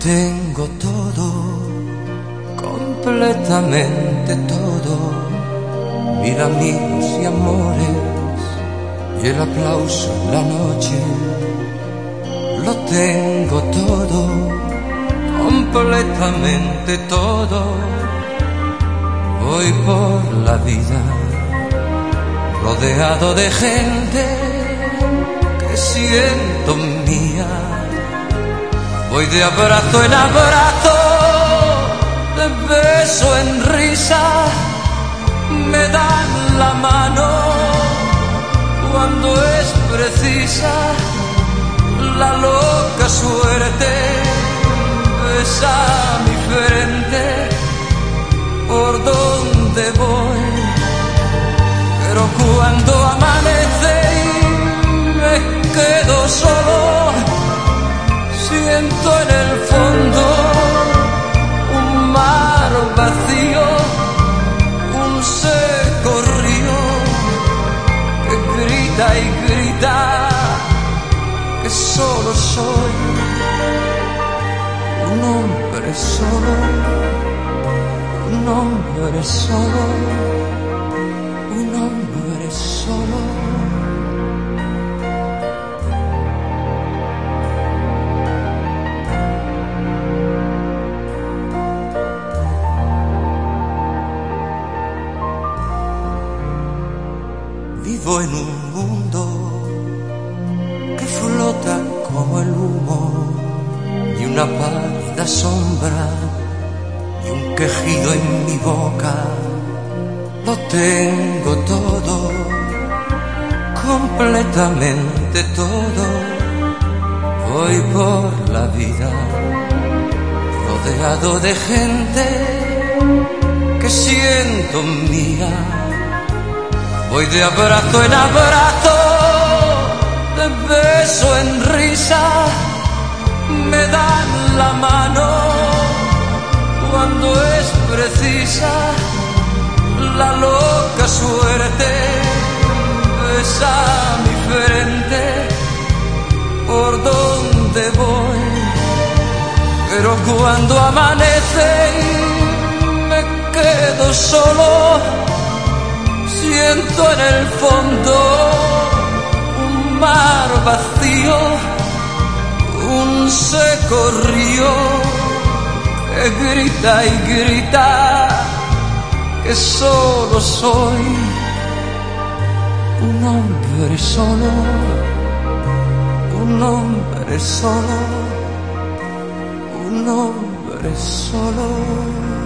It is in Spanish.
tengo todo, completamente todo, mil amigos y amores y el aplauso en la noche. Lo tengo todo, completamente todo, voy por la vida rodeado de gente que siento voy de abrazo en abrazo de beso en risa, me dan la mano cuando es precisa. La loca suerte besa mi frente. Por donde voy, pero cuando amanece grita y grita que solo soy un hombre solo, un hombre solo, un hombre Vivo en un mundo que flota como el humo y una pálida sombra y un quejido en mi boca. Lo tengo todo, completamente todo. Voy por la vida rodeado de gente que siento mía Voy de abrazo en abrazo, de beso en risa, me dan la mano cuando es precisa. La loca suerte besa mi frente. Por donde voy, pero cuando amanece me quedo solo en el fondo un mar vacío, un seco río que grita y grita que solo soy un hombre solo, un hombre solo, un hombre solo.